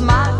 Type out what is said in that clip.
My.